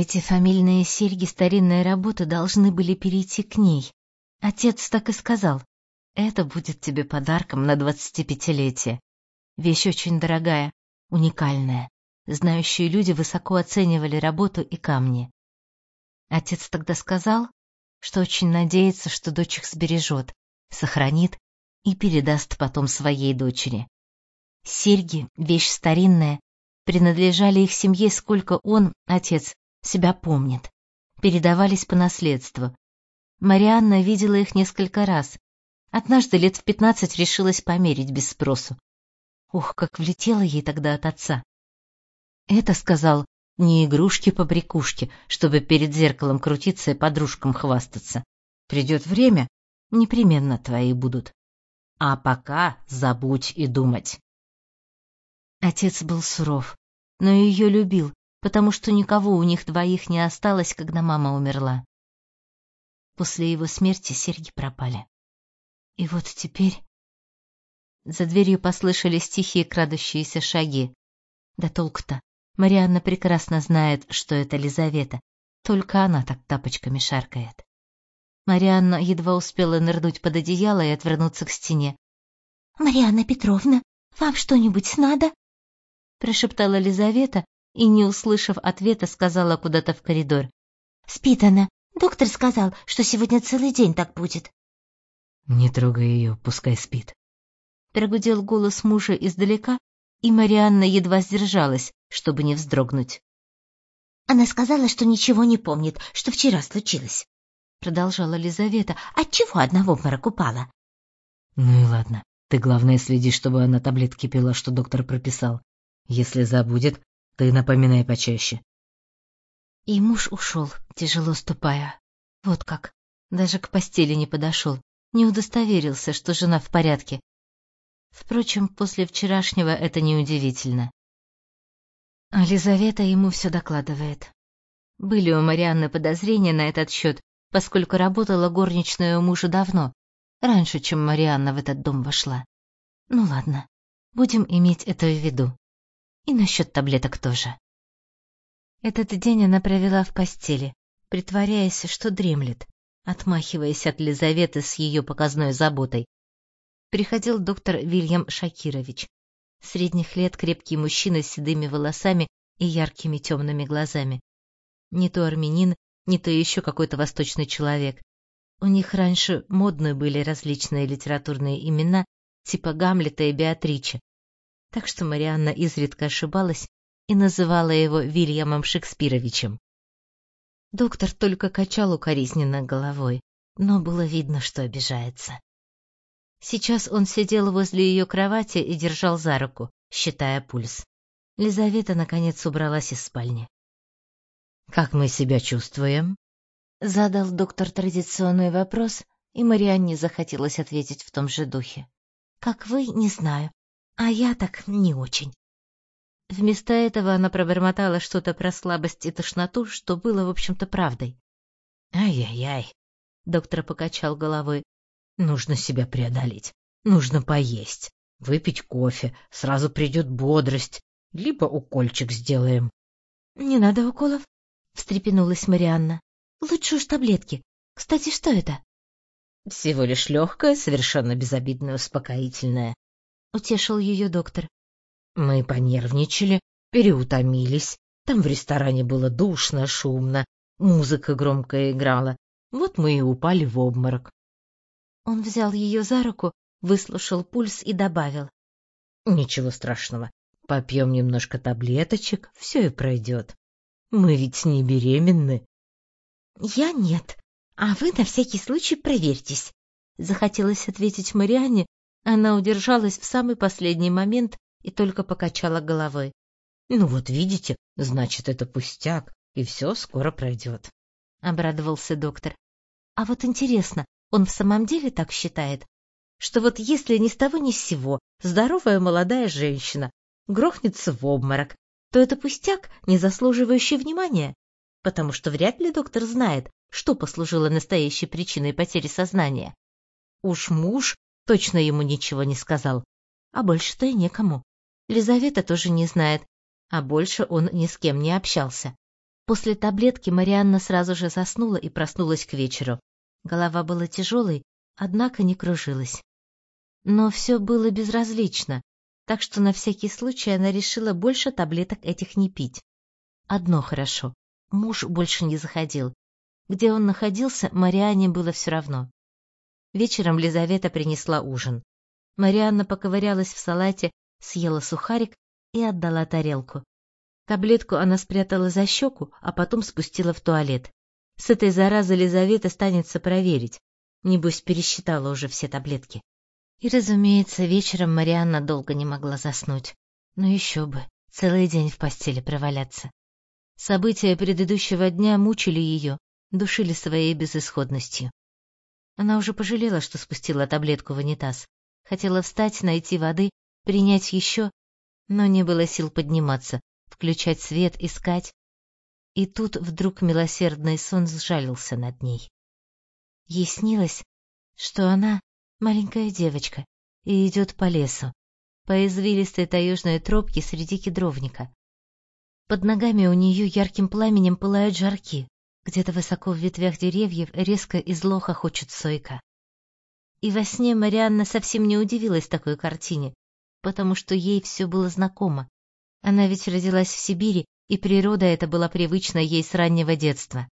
Эти фамильные серьги старинной работы должны были перейти к ней. Отец так и сказал. Это будет тебе подарком на двадцатипятилетие. Вещь очень дорогая, уникальная. Знающие люди высоко оценивали работу и камни. Отец тогда сказал, что очень надеется, что дочь их сбережет, сохранит и передаст потом своей дочери. Серьги, вещь старинная, принадлежали их семье, сколько он, отец, себя помнит. Передавались по наследству. Марианна видела их несколько раз. Однажды лет в пятнадцать решилась померить без спросу. Ух, как влетело ей тогда от отца. Это, сказал, не игрушки-побрякушки, чтобы перед зеркалом крутиться и подружкам хвастаться. Придет время, непременно твои будут. А пока забудь и думать. Отец был суров, но ее любил, потому что никого у них двоих не осталось, когда мама умерла. После его смерти серьги пропали. И вот теперь... За дверью послышались тихие крадущиеся шаги. Да толк-то. Марианна прекрасно знает, что это Лизавета. Только она так тапочками шаркает. Марианна едва успела нырнуть под одеяло и отвернуться к стене. «Марианна Петровна, вам что-нибудь надо?» прошептала Лизавета и, не услышав ответа, сказала куда-то в коридор. «Спит она. Доктор сказал, что сегодня целый день так будет». «Не трогай ее, пускай спит». Прогудел голос мужа издалека, и Марианна едва сдержалась, чтобы не вздрогнуть. «Она сказала, что ничего не помнит, что вчера случилось», — продолжала Лизавета. «Отчего одного обморок упала?» «Ну и ладно. Ты, главное, следи, чтобы она таблетки пила, что доктор прописал. Если забудет, ты напоминай почаще. И муж ушел, тяжело ступая. Вот как. Даже к постели не подошел, не удостоверился, что жена в порядке. Впрочем, после вчерашнего это неудивительно. А Лизавета ему все докладывает. Были у Марианны подозрения на этот счет, поскольку работала горничной у мужа давно, раньше, чем Марианна в этот дом вошла. Ну ладно, будем иметь это в виду. И насчет таблеток тоже. Этот день она провела в постели, притворяясь, что дремлет, отмахиваясь от Лизаветы с ее показной заботой. Приходил доктор Вильям Шакирович. Средних лет крепкий мужчина с седыми волосами и яркими темными глазами. Не то армянин, не то еще какой-то восточный человек. У них раньше модные были различные литературные имена, типа Гамлета и Беатриче, так что Марианна изредка ошибалась и называла его Вильямом Шекспировичем. Доктор только качал укоризненно головой, но было видно, что обижается. Сейчас он сидел возле ее кровати и держал за руку, считая пульс. Лизавета наконец убралась из спальни. Как мы себя чувствуем? задал доктор традиционный вопрос, и Марианне захотелось ответить в том же духе. Как вы, не знаю. А я так не очень. Вместо этого она пробормотала что-то про слабость и тошноту, что было, в общем-то, правдой. «Ай-яй-яй!» — доктор покачал головой. «Нужно себя преодолеть. Нужно поесть. Выпить кофе. Сразу придет бодрость. Либо укольчик сделаем». «Не надо уколов», — встрепенулась Марианна. «Лучше уж таблетки. Кстати, что это?» «Всего лишь легкое, совершенно безобидное успокоительное. — утешил ее доктор. Мы понервничали, переутомились. Там в ресторане было душно, шумно, музыка громкая играла. Вот мы и упали в обморок. Он взял ее за руку, выслушал пульс и добавил. Ничего страшного. Попьем немножко таблеточек, все и пройдет. Мы ведь не беременны. Я нет. А вы на всякий случай проверьтесь. Захотелось ответить Марианне, она удержалась в самый последний момент и только покачала головой. «Ну вот видите, значит, это пустяк, и все скоро пройдет», — обрадовался доктор. «А вот интересно, он в самом деле так считает? Что вот если ни с того ни с сего здоровая молодая женщина грохнется в обморок, то это пустяк, не заслуживающий внимания? Потому что вряд ли доктор знает, что послужило настоящей причиной потери сознания. Уж муж Точно ему ничего не сказал. А больше-то и некому. Лизавета тоже не знает, а больше он ни с кем не общался. После таблетки Марианна сразу же заснула и проснулась к вечеру. Голова была тяжелой, однако не кружилась. Но все было безразлично, так что на всякий случай она решила больше таблеток этих не пить. Одно хорошо. Муж больше не заходил. Где он находился, Марианне было все равно. Вечером Лизавета принесла ужин. Марианна поковырялась в салате, съела сухарик и отдала тарелку. Таблетку она спрятала за щеку, а потом спустила в туалет. С этой заразы Лизавета станется проверить. Небось, пересчитала уже все таблетки. И, разумеется, вечером Марианна долго не могла заснуть. Но еще бы, целый день в постели проваляться. События предыдущего дня мучили ее, душили своей безысходностью. Она уже пожалела, что спустила таблетку в унитаз. Хотела встать, найти воды, принять еще, но не было сил подниматься, включать свет, искать. И тут вдруг милосердный сон сжалился над ней. Ей снилось, что она маленькая девочка и идет по лесу, по извилистой таежной тропке среди кедровника. Под ногами у нее ярким пламенем пылают жарки. Где-то высоко в ветвях деревьев резко и зло хохочет сойка. И во сне Марианна совсем не удивилась такой картине, потому что ей все было знакомо. Она ведь родилась в Сибири, и природа эта была привычна ей с раннего детства.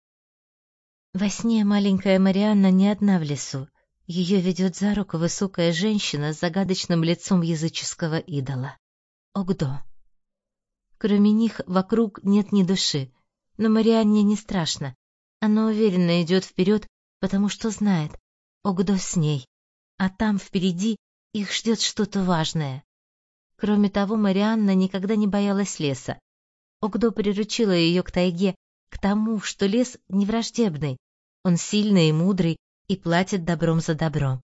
Во сне маленькая Марианна не одна в лесу. Ее ведет за руку высокая женщина с загадочным лицом языческого идола. Огдо. Кроме них вокруг нет ни души. Но Марианне не страшно. Она уверенно идет вперед, потому что знает, Огдо с ней. А там, впереди, их ждет что-то важное. Кроме того, Марианна никогда не боялась леса. Огдо приручила ее к тайге, к тому, что лес не враждебный. Он сильный и мудрый и платит добром за добро.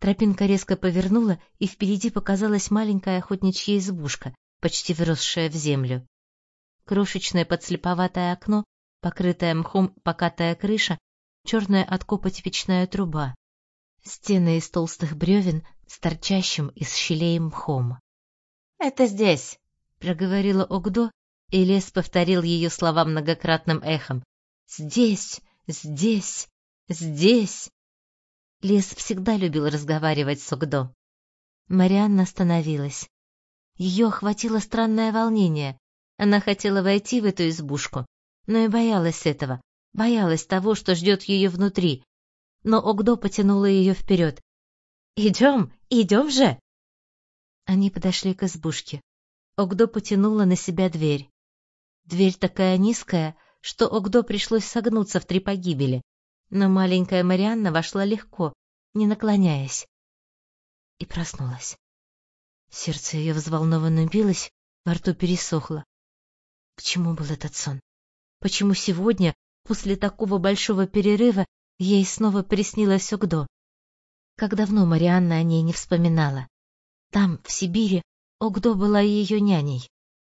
Тропинка резко повернула, и впереди показалась маленькая охотничья избушка, почти вросшая в землю. Крошечное подслеповатое окно, покрытая мхом покатая крыша, черная от копоти печная труба. Стены из толстых бревен с торчащим из щелей мхом. «Это здесь!» — проговорила Огдо, и лес повторил ее слова многократным эхом. «Здесь! Здесь! Здесь!» Лес всегда любил разговаривать с Огдо. Марианна остановилась. Ее охватило странное волнение. Она хотела войти в эту избушку, но и боялась этого, боялась того, что ждет ее внутри. Но Огдо потянула ее вперед. «Идем, идем же!» Они подошли к избушке. Огдо потянула на себя дверь. Дверь такая низкая, что Огдо пришлось согнуться в три погибели, но маленькая Марианна вошла легко, не наклоняясь, и проснулась. Сердце ее взволнованно билось, во рту пересохло. К чему был этот сон? Почему сегодня, после такого большого перерыва, ей снова приснилось Огдо? Как давно Марианна о ней не вспоминала. Там, в Сибири, Огдо была ее няней.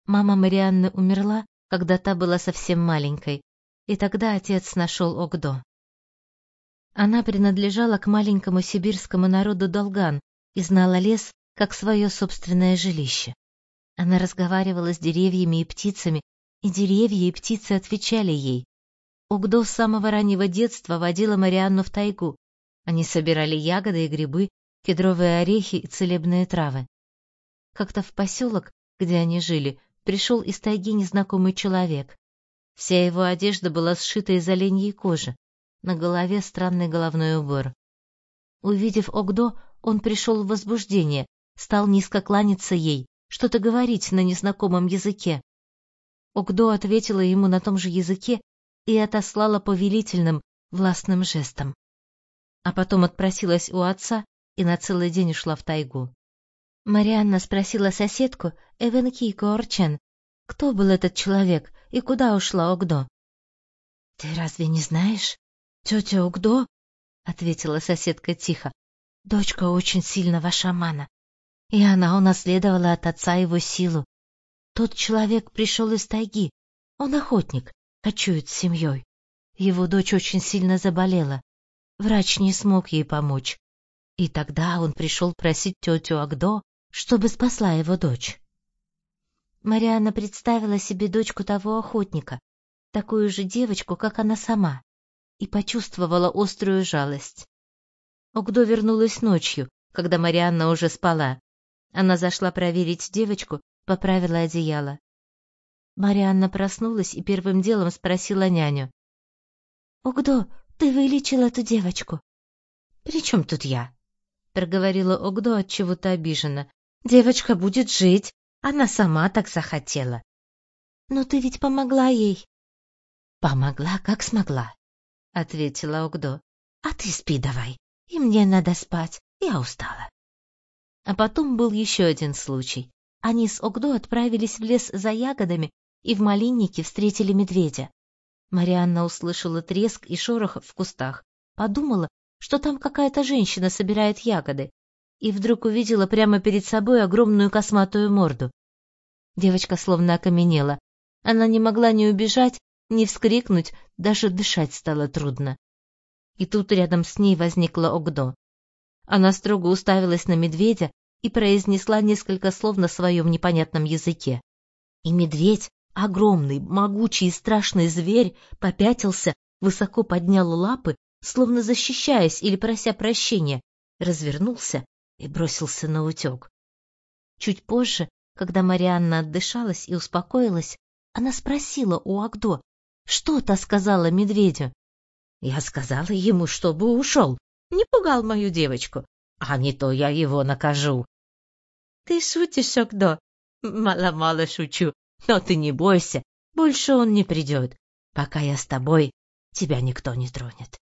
Мама Марианны умерла, когда та была совсем маленькой, и тогда отец нашел Огдо. Она принадлежала к маленькому сибирскому народу Долган и знала лес как свое собственное жилище. Она разговаривала с деревьями и птицами, и деревья и птицы отвечали ей. Угдо с самого раннего детства водила Марианну в тайгу. Они собирали ягоды и грибы, кедровые орехи и целебные травы. Как-то в поселок, где они жили, пришел из тайги незнакомый человек. Вся его одежда была сшита из оленьей кожи, на голове странный головной убор. Увидев Огдо, он пришел в возбуждение стал низко кланяться ей, что-то говорить на незнакомом языке. Огдо ответила ему на том же языке и отослала повелительным, властным жестом. А потом отпросилась у отца и на целый день ушла в тайгу. Марианна спросила соседку Эвенки Корчен, кто был этот человек и куда ушла Огдо. — Ты разве не знаешь? Тетя Огдо, — ответила соседка тихо, — дочка очень сильного шамана и она унаследовала от отца его силу. Тот человек пришел из тайги, он охотник, кочует с семьей. Его дочь очень сильно заболела. Врач не смог ей помочь. И тогда он пришел просить тетю Агдо, чтобы спасла его дочь. Марианна представила себе дочку того охотника. такую же девочку, как она сама, и почувствовала острую жалость. Огдо вернулась ночью, когда Марианна уже спала. Она зашла проверить девочку, поправила одеяло. Марианна проснулась и первым делом спросила няню. «Огдо, ты вылечил эту девочку?» «При чем тут я?» — проговорила Огдо от чего-то обиженно. «Девочка будет жить, она сама так захотела». «Но ты ведь помогла ей». «Помогла, как смогла», — ответила Огдо. «А ты спи давай, и мне надо спать, я устала». А потом был еще один случай. Они с Огдо отправились в лес за ягодами и в малиннике встретили медведя. Марианна услышала треск и шорох в кустах, подумала, что там какая-то женщина собирает ягоды, и вдруг увидела прямо перед собой огромную косматую морду. Девочка словно окаменела. Она не могла ни убежать, ни вскрикнуть, даже дышать стало трудно. И тут рядом с ней возникла Огдо. Она строго уставилась на медведя и произнесла несколько слов на своем непонятном языке. И медведь, огромный, могучий и страшный зверь, попятился, высоко поднял лапы словно защищаясь или прося прощения, развернулся и бросился на утек. Чуть позже, когда Марианна отдышалась и успокоилась, она спросила у Агдо, что та сказала медведю. Я сказала ему, чтобы ушел, не пугал мою девочку, а не то я его накажу. Ты шутишь, Агдо? Мало-мало шучу, но ты не бойся, больше он не придет. Пока я с тобой, тебя никто не тронет.